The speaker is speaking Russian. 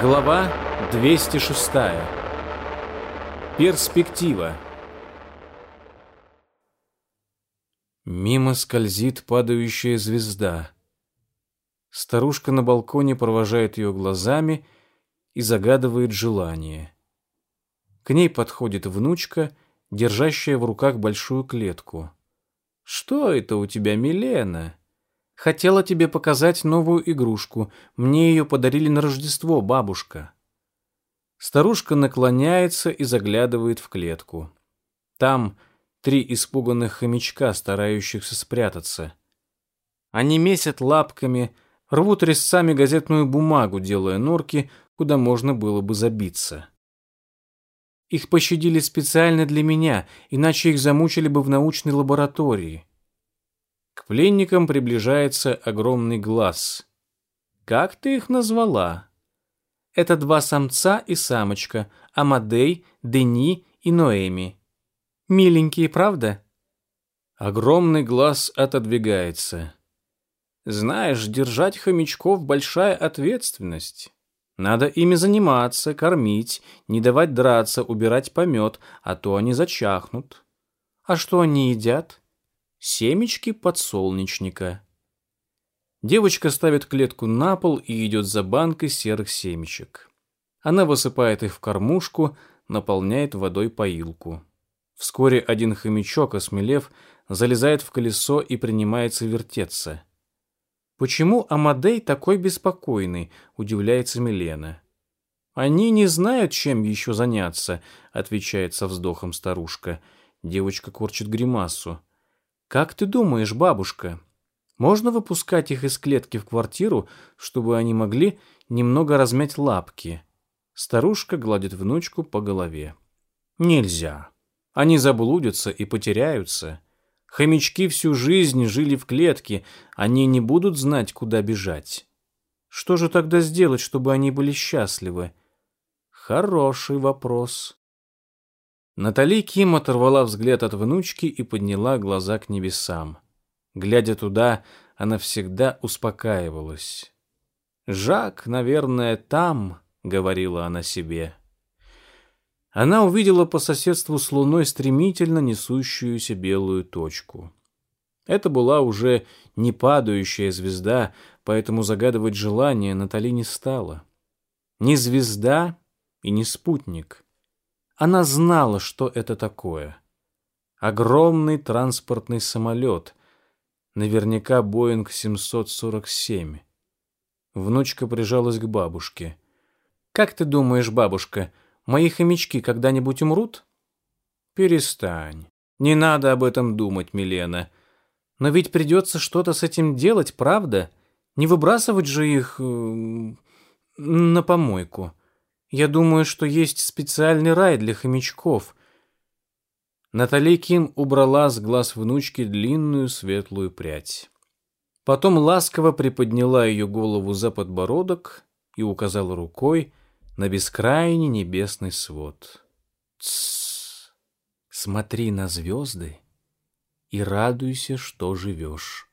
Глава 206. Перспектива. Мимо скользит падающая звезда. Старушка на балконе провожает ее глазами и загадывает желание. К ней подходит внучка, держащая в руках большую клетку. «Что это у тебя, Милена?» Хотела тебе показать новую игрушку. Мне ее подарили на Рождество, бабушка. Старушка наклоняется и заглядывает в клетку. Там три испуганных хомячка, старающихся спрятаться. Они месят лапками, рвут резцами газетную бумагу, делая норки, куда можно было бы забиться. Их пощадили специально для меня, иначе их замучили бы в научной лаборатории. К пленникам приближается огромный глаз. «Как ты их назвала?» «Это два самца и самочка, Амадей, Дени и Ноэми. Миленькие, правда?» Огромный глаз отодвигается. «Знаешь, держать хомячков — большая ответственность. Надо ими заниматься, кормить, не давать драться, убирать помет, а то они зачахнут. А что они едят?» Семечки подсолнечника. Девочка ставит клетку на пол и идет за банкой серых семечек. Она высыпает их в кормушку, наполняет водой поилку. Вскоре один хомячок, осмелев, залезает в колесо и принимается вертеться. «Почему Амадей такой беспокойный?» – удивляется Милена. «Они не знают, чем еще заняться», – отвечает со вздохом старушка. Девочка корчит гримасу. Как ты думаешь, бабушка, можно выпускать их из клетки в квартиру, чтобы они могли немного размять лапки? Старушка гладит внучку по голове. Нельзя. Они заблудятся и потеряются. Хомячки всю жизнь жили в клетке, они не будут знать, куда бежать. Что же тогда сделать, чтобы они были счастливы? Хороший вопрос. Натали Ким оторвала взгляд от внучки и подняла глаза к небесам. Глядя туда, она всегда успокаивалась. «Жак, наверное, там», — говорила она себе. Она увидела по соседству с луной стремительно несущуюся белую точку. Это была уже не падающая звезда, поэтому загадывать желание Натали не стала. Не звезда и не спутник — она знала, что это такое. Огромный транспортный самолет, наверняка Боинг 747. Внучка прижалась к бабушке. «Как ты думаешь, бабушка, мои хомячки когда-нибудь умрут?» «Перестань. Не надо об этом думать, Милена. Но ведь придется что-то с этим делать, правда? Не выбрасывать же их э, на помойку». Я думаю, что есть специальный рай для хомячков. Натали Ким убрала с глаз внучки длинную светлую прядь. Потом ласково приподняла ее голову за подбородок и указала рукой на бескрайний небесный свод. Тссс, смотри на звезды и радуйся, что живешь.